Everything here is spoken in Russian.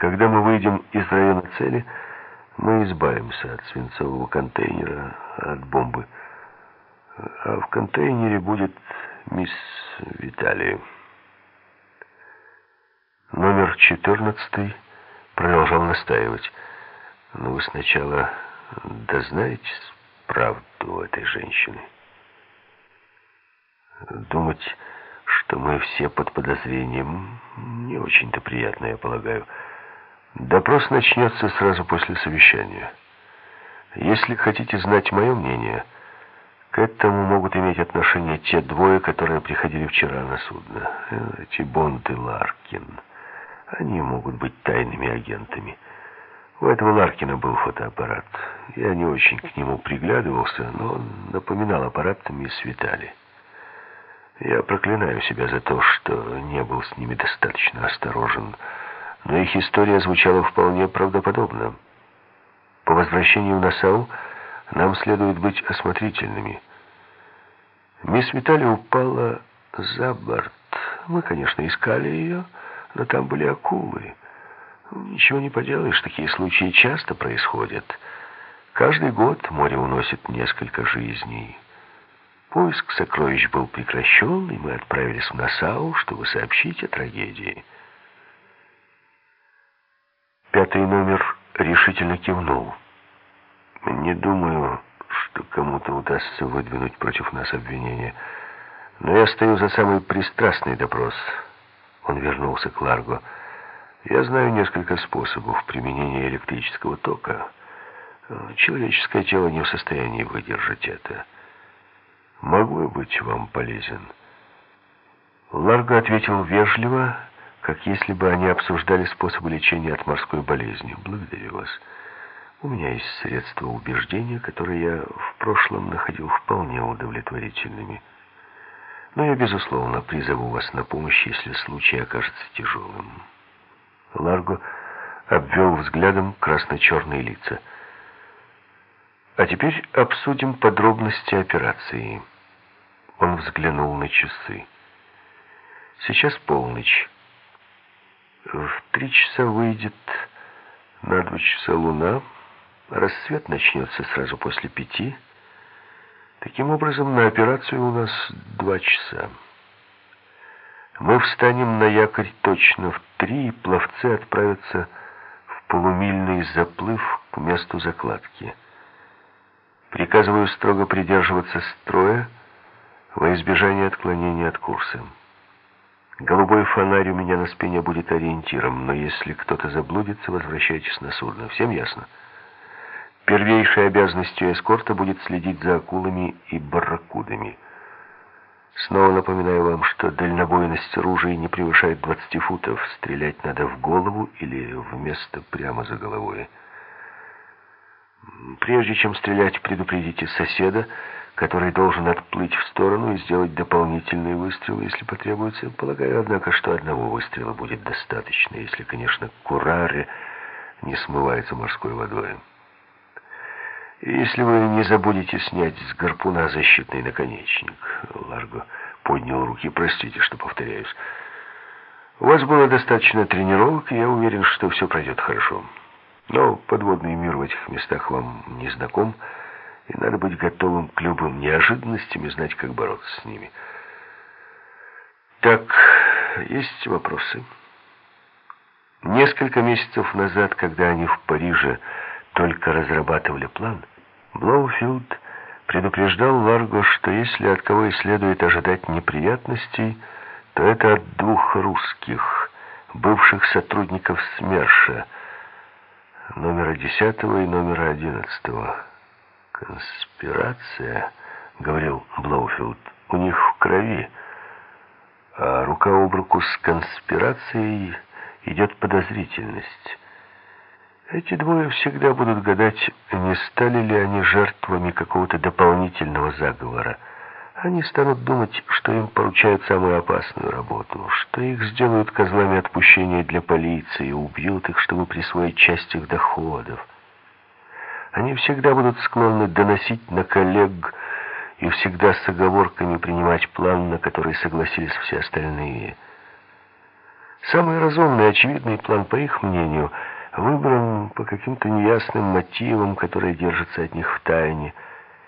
Когда мы выйдем из района цели, мы избавимся от свинцового контейнера, от бомбы. А в контейнере будет мисс Виталия. Номер 14 продолжал настаивать. Но вы сначала дознаетесь правду этой женщины. Думать, что мы все под подозрением, не очень-то приятно, я полагаю. Допрос начнется сразу после совещания. Если хотите знать мое мнение, к этому могут иметь отношение те двое, которые приходили вчера на судно. Эти Бонд и Ларкин. Они могут быть тайными агентами. У этого Ларкина был фотоаппарат. Я не очень к нему приглядывался, но он напоминал аппарат мисс Витали. Я проклинаю себя за то, что не был с ними достаточно осторожен, но их история звучала вполне правдоподобно. По возвращению в Нассау нам следует быть осмотрительными. Мисс Витали упала за борт. Мы, конечно, искали ее, но там были акулы. Ничего не поделаешь, такие случаи часто происходят. Каждый год море уносит несколько жизней. Поиск сокровищ был прекращен, и мы отправились в Насау, чтобы сообщить о трагедии. Пятый номер решительно кивнул. Не думаю, что кому-то удастся выдвинуть против нас обвинение. Но я стою за самый пристрастный допрос. Он вернулся к Ларго. Я знаю несколько способов применения электрического тока. Человеческое тело не в состоянии выдержать это. Могу я быть вам полезен? Ларго ответил вежливо, как если бы они обсуждали способы лечения от морской болезни. Благодарю вас. У меня есть средства убеждения, которые я в прошлом находил вполне удовлетворительными. Но я, безусловно, призову вас на помощь, если случай окажется тяжелым. Ларго обвел взглядом красно-черные лица. А теперь обсудим подробности операции. Он взглянул на часы. Сейчас полночь. В три часа выйдет на два часа луна. Рассвет начнется сразу после пяти. Таким образом, на операцию у нас два часа. Мы встанем на якорь точно в три, и пловцы отправятся в полумильный заплыв к месту закладки. Приказываю строго придерживаться строя во избежание отклонения от курса. Голубой фонарь у меня на спине будет ориентиром, но если кто-то заблудится, возвращайтесь на судно. Всем ясно? Первейшей обязанностью эскорта будет следить за акулами и барракудами. Снова напоминаю вам, что дальнобойность ружей не превышает 20 футов. Стрелять надо в голову или в место прямо за головой. Прежде чем стрелять, предупредите соседа, который должен отплыть в сторону и сделать дополнительные выстрелы, если потребуется. Полагаю, однако, что одного выстрела будет достаточно, если, конечно, кураре не смывается морской водой. Если вы не забудете снять с гарпуна защитный наконечник. Ларго поднял руки. Простите, что повторяюсь. У вас было достаточно тренировок, и я уверен, что все пройдет хорошо. Но подводный мир в этих местах вам не знаком, и надо быть готовым к любым неожиданностям и знать, как бороться с ними. Так, есть вопросы? Несколько месяцев назад, когда они в Париже только разрабатывали план, Блоуфилд предупреждал Ларго, что если от кого и следует ожидать неприятностей, то это от двух русских, бывших сотрудников СМЕРШа, номера десятого и номера одиннадцатого. «Конспирация», — говорил Блоуфилд, — «у них в крови, а рука об руку с конспирацией идет подозрительность». Эти двое всегда будут гадать, не стали ли они жертвами какого-то дополнительного заговора. Они станут думать, что им поручают самую опасную работу, что их сделают козлами отпущения для полиции, убьют их, чтобы присвоить часть их доходов. Они всегда будут склонны доносить на коллег и всегда с оговорками принимать план, на который согласились все остальные. Самый разумный, очевидный план, по их мнению, выбран по каким-то неясным мотивам, которые держатся от них в тайне –